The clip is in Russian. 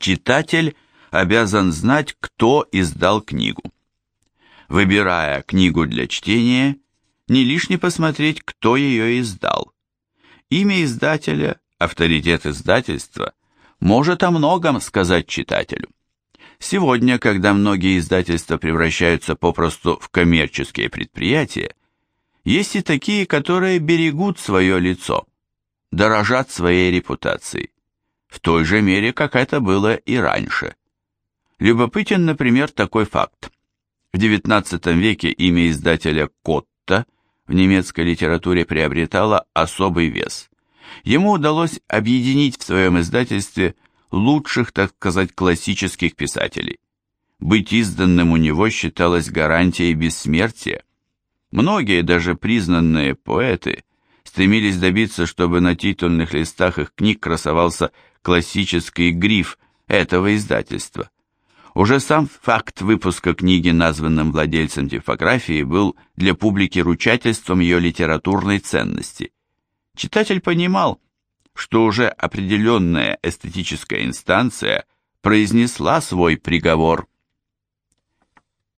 Читатель обязан знать, кто издал книгу. Выбирая книгу для чтения, не лишне посмотреть, кто ее издал. Имя издателя, авторитет издательства может о многом сказать читателю. Сегодня, когда многие издательства превращаются попросту в коммерческие предприятия, есть и такие, которые берегут свое лицо, дорожат своей репутацией, в той же мере, как это было и раньше. Любопытен, например, такой факт. В XIX веке имя издателя Котта в немецкой литературе приобретало особый вес. Ему удалось объединить в своем издательстве лучших, так сказать, классических писателей. Быть изданным у него считалось гарантией бессмертия. Многие, даже признанные поэты, стремились добиться, чтобы на титульных листах их книг красовался классический гриф этого издательства. Уже сам факт выпуска книги названным владельцем типографии был для публики ручательством ее литературной ценности. Читатель понимал, что уже определенная эстетическая инстанция произнесла свой приговор.